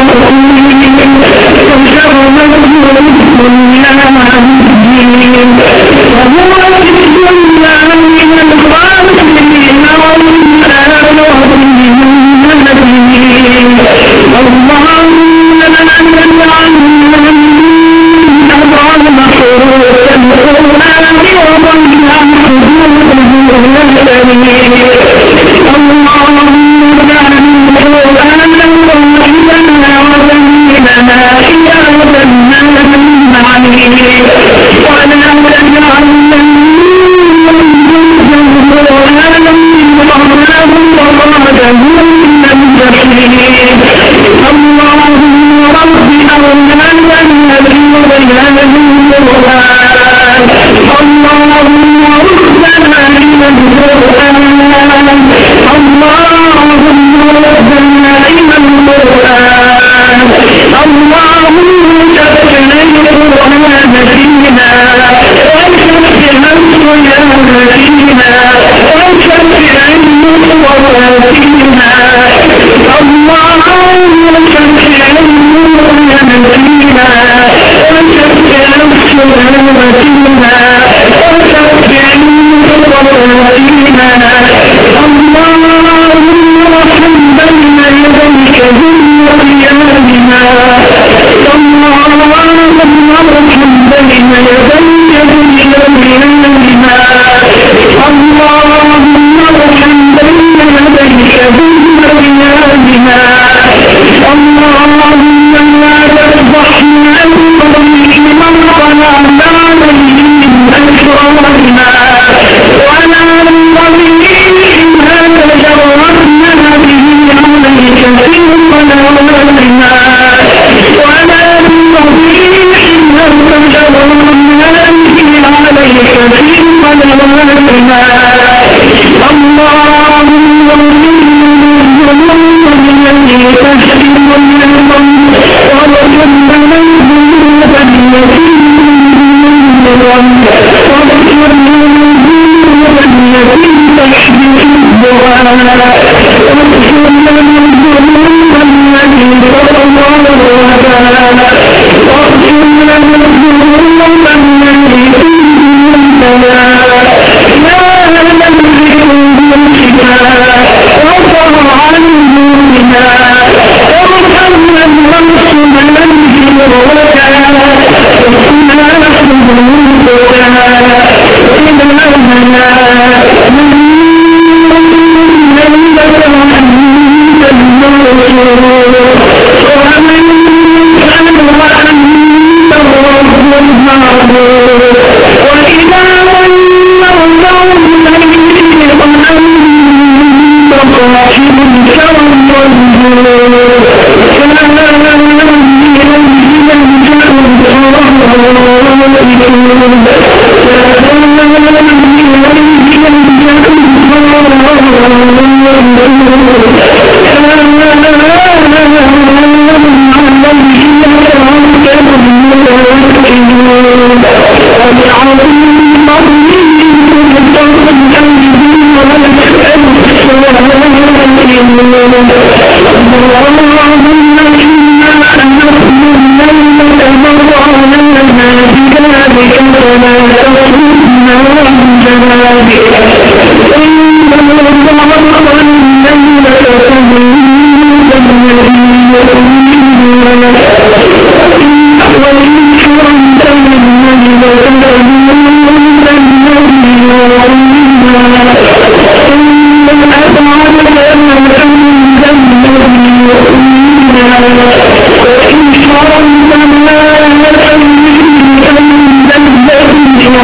اللهم لا لا لا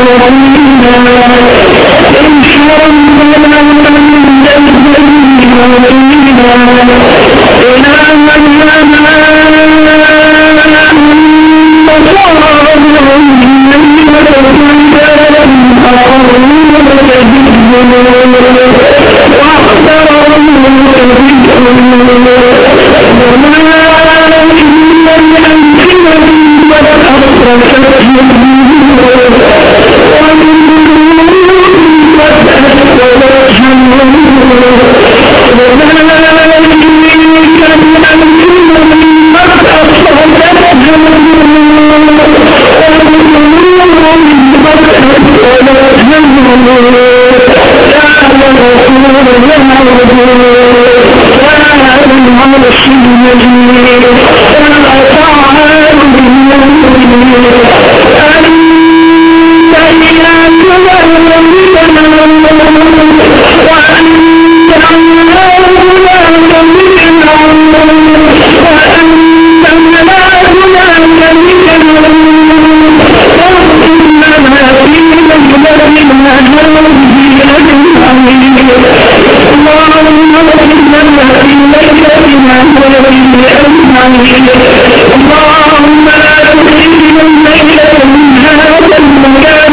Thank you. اللهم لا تخرجنا الليلة من هذا المكان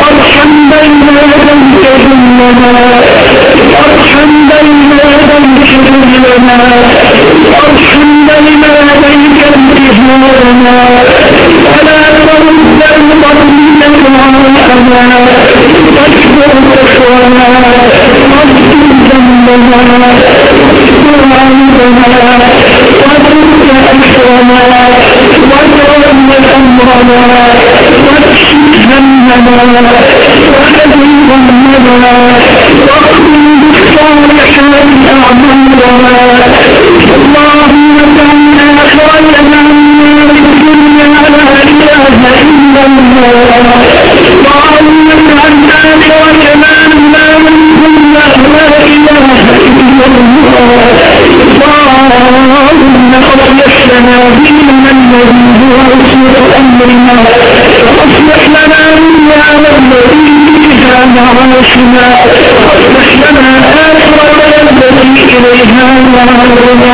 وارحم بينا ذنك ذننا وارحم بينا ذنك ذننا وارحم بينا ذنك امتهانا ولا ترد الظلم دعاءنا واكبر كفرنا واغفر ذنبنا واستر عيبنا وترك اثرنا وتولى امرنا واكشف همنا وهدي همنا واختم بالصالحات اعمالنا اللهم اجعلنا خيرا في الدنيا لا اله الا الله اللهم اجعلنا خيرا ما من كنا لا اله الا الله اللهم اصلح لنا ديننا الذي هو عصمة امرنا واصلح لنا دنيانا الذي فيها معاشنا واصلح لنا اخرتنا التي اليها معادنا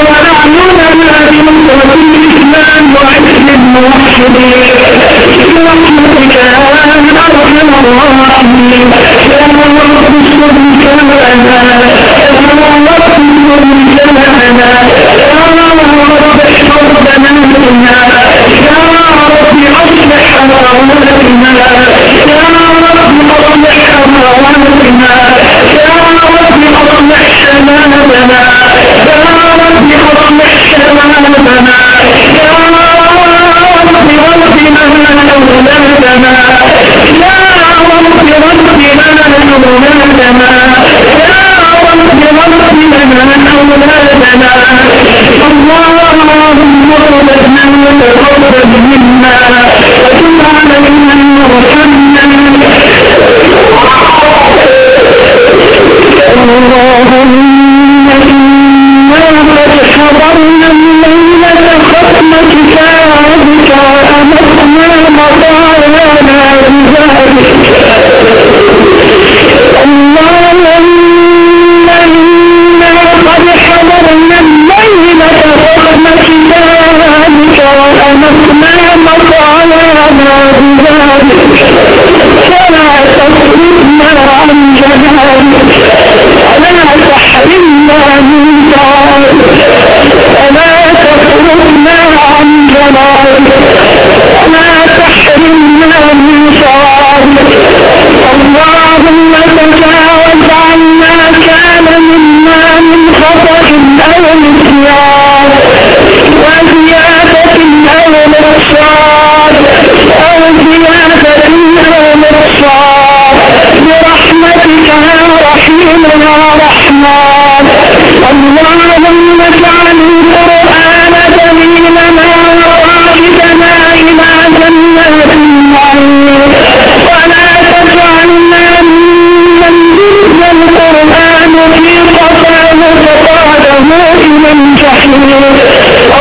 ونعلمنا بنصرة الإسلام وعز الموحدين برحمتك يا أرحم الراحمين يا رب استغفر لنا Oh, الشرك الجحيم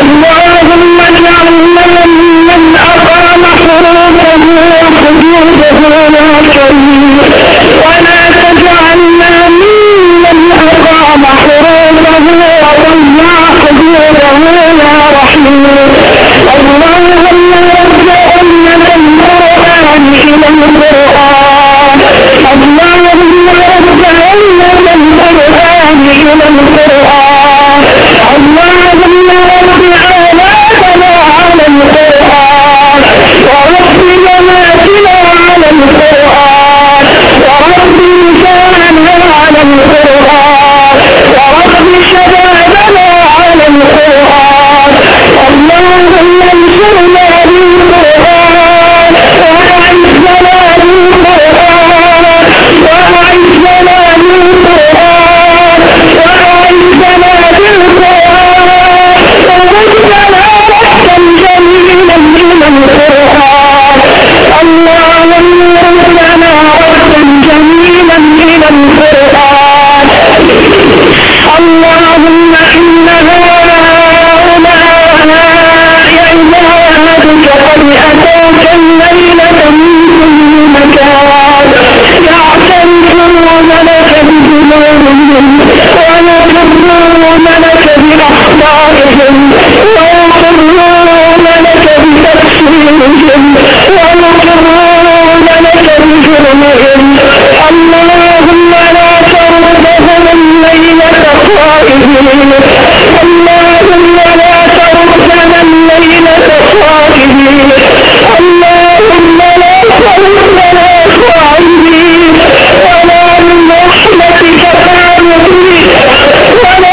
اللهم ولا تجعلنا ممن أقام حروفه وضيع الله ينور لنا ردا جميلا إلى القرآن اللهم إن هؤلاء عبادك قد أتاك الليلة من كل مكان يعترفون لك بذنوبهم ويتوبون قلوبهم اللهم لا تردهم الليلة صائمين اللهم لا تردنا الليلة صائمين اللهم لا تردنا صائمين ولا من رحمتك فارغين ولا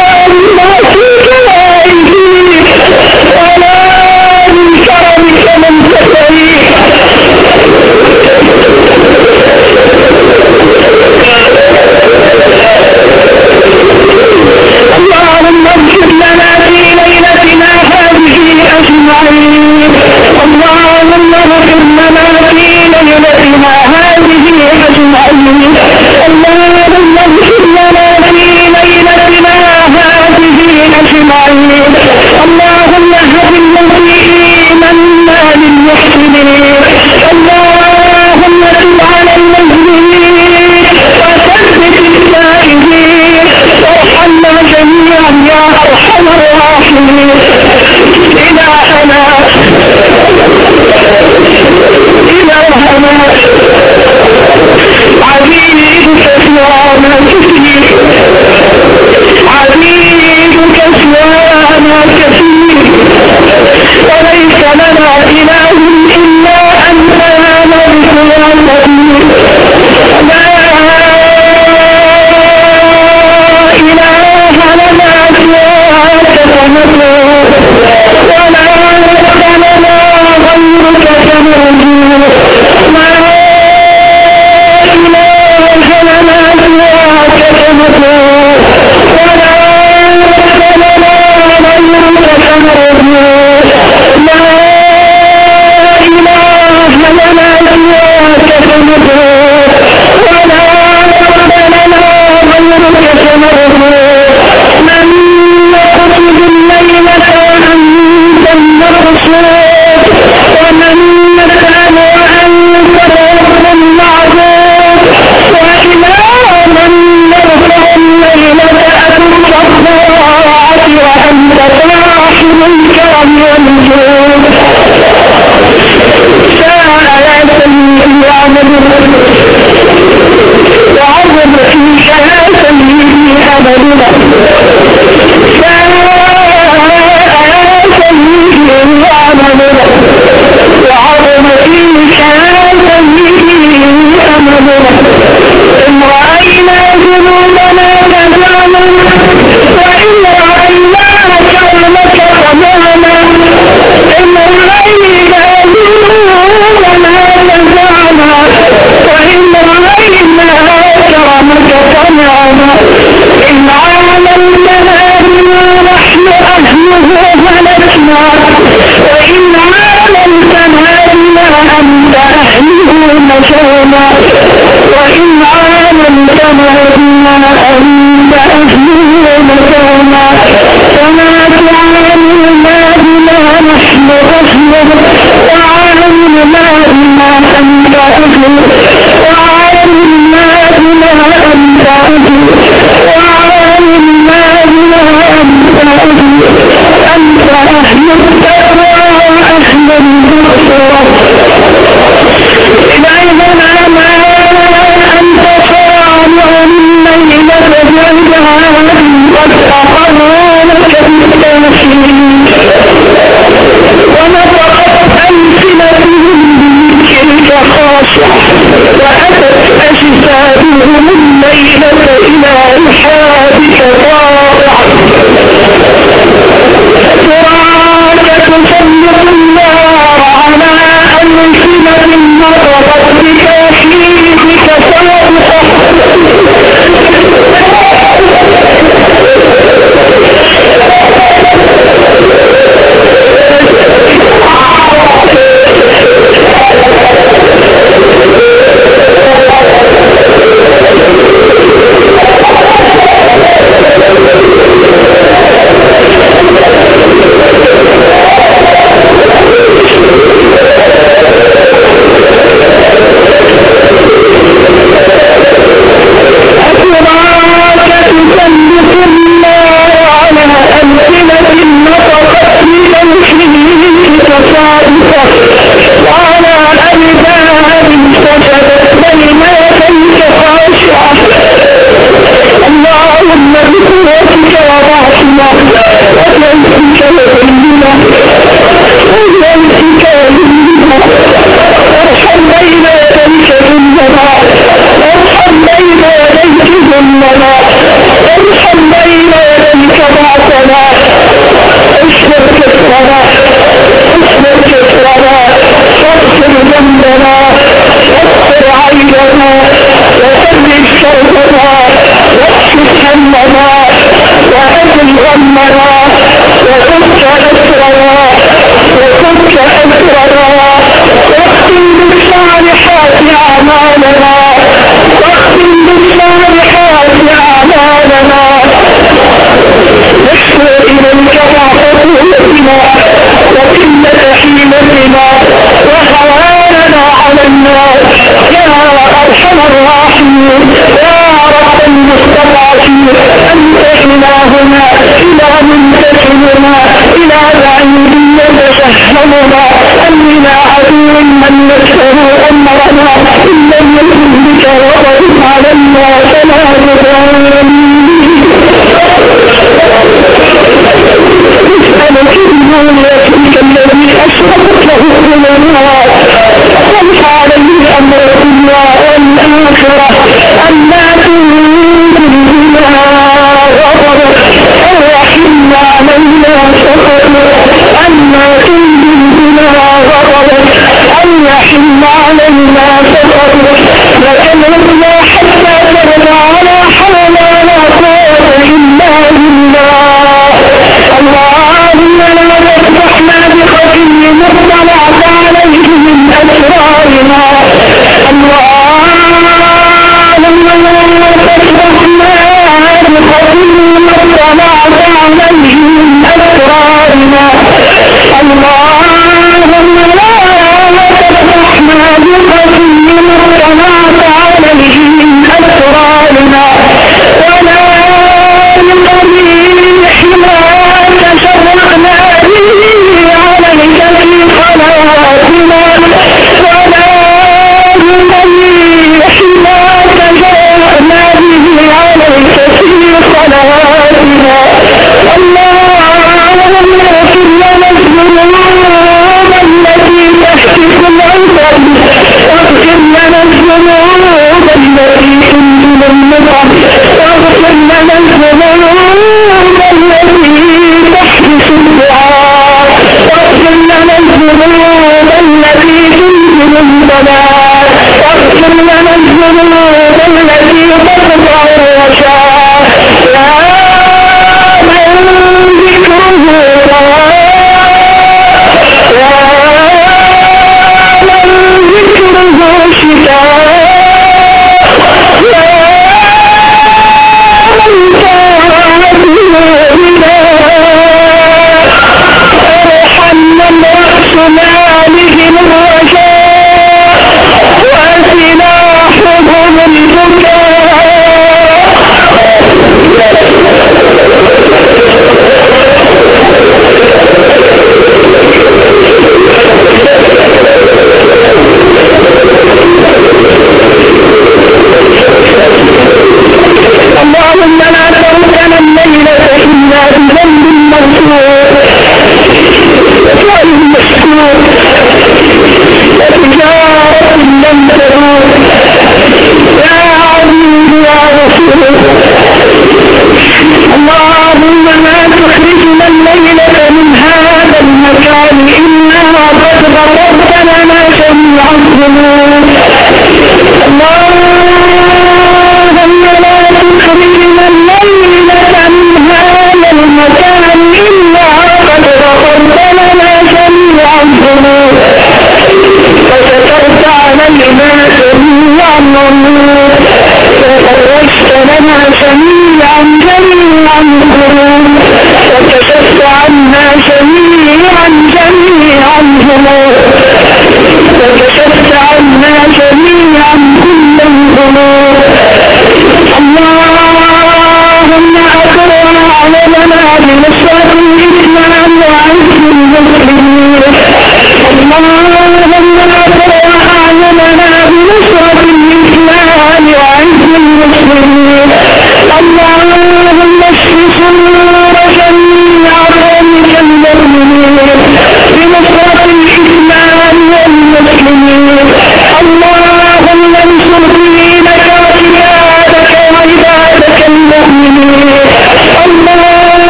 منها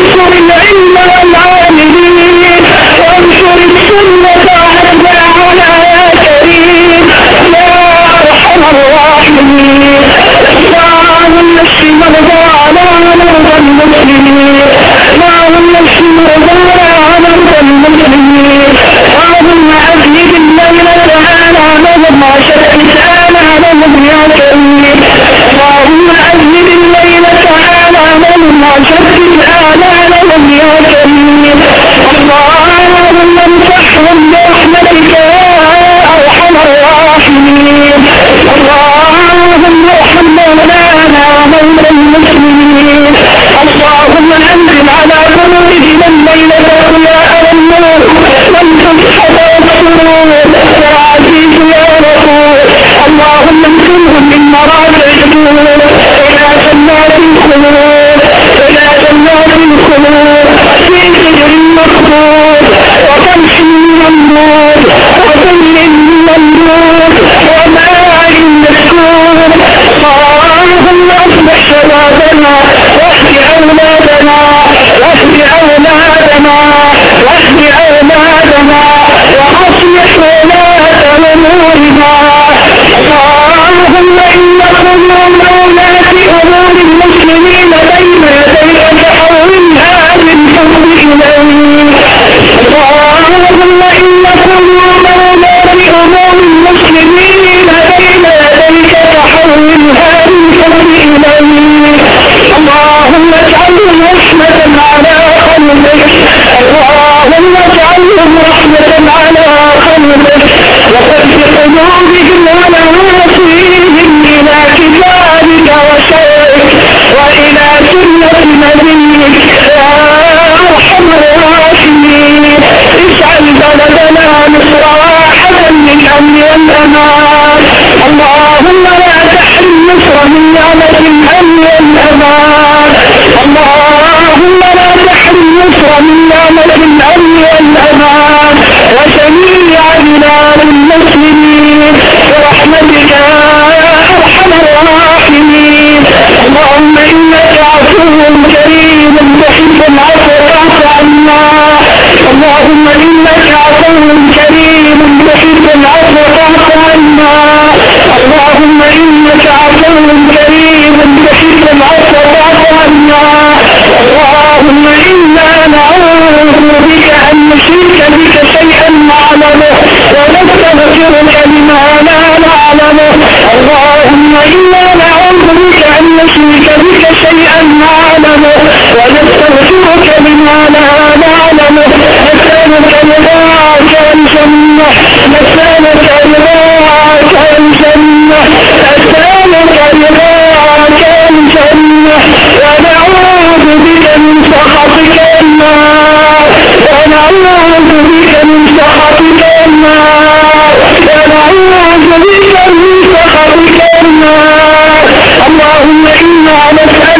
وانشر العلم والعاملين وانشر السنة وأتباعنا يا كريم يا أرحم الراحمين. اللهم مرضى على ومرضى المسلمين اللهم مرضى على ومرضى المسلمين. اللهم أذهب الليل تعالى مدى معشر يكمل اللهم امسحهم برحمتك يا أرحم الراحمين اللهم ارحم مولانا مولى المسلمين اللهم انزل على قلوبهم الليلة ضياء النور والفتح والسرور يا عزيز يا غفور اللهم امكنهم من مراجع الدور أولادنا واحد أولادنا واحد أولادنا واحد أولادنا وأصلح ولاة أمورنا. اللهم إنك من ولاة أمور المسلمين بين يديك فحولها من حب إليك. اللهم إنك من ولاة أمور المسلمين بين يديك فحولها من حب إليك. اللهم اجعله رحمة على خلقك اللهم اجعله رحمة على خلقك وقد بقلوبهم على إلى كتابك وشرعك وإلى سنة نبيك يا أرحم الراحمين اجعل بلدنا مصر واحدا من أمر اللهم لا تحرم مصر من نعمة الأمن والأمان. تحرم مصر من نعمة الأمن والأمان وجميع بلاد المسلمين. برحمتك يا أرحم الراحمين. اللهم إنك عفو كريم تحب العفو فاعف عنا. اللهم إنك عفو كريم تحب العفو فاعف عنا. اللهم إنك عفو كريم تحب العفو أن نشرك بك شيئا نعلمه ونستغفرك لما لا نعلمه. اللهم إنا نعوذ بك أن نشرك بك شيئا نعلمه ونستغفرك لما لا نعلمه. نسألك رضاك الجنة نسألك رضاك الجنة نسألك رضاك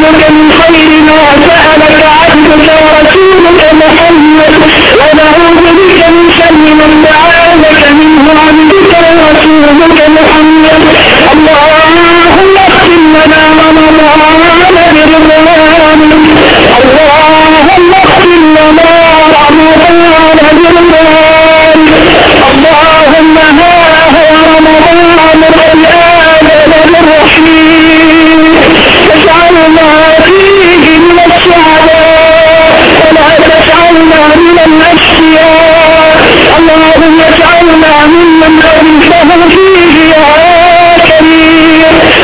نسألك من خير ما سألك عبدك ورسولك محمد. ونعوذ بك من شر من دعاك منه عبدك ورسولك محمد. اللهم اختم لنا رمضان برضوانك اللهم اختم لنا رمضان برضوانك اللهم ها اجعلنا فيه من السعداء ولا تجعلنا من الأشقياء اللهم اجعلنا ممن أنفه فيه يا كريم.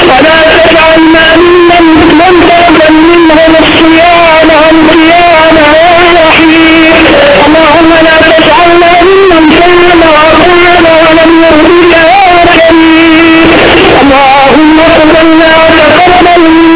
ولا تجعلنا ممن لم تقبل منهم الصيام والقيام يا رحيم اللهم لا تجعلنا ممن صام وقام ولم يهدك يا كريم. اللهم اقبلنا وتقبل منا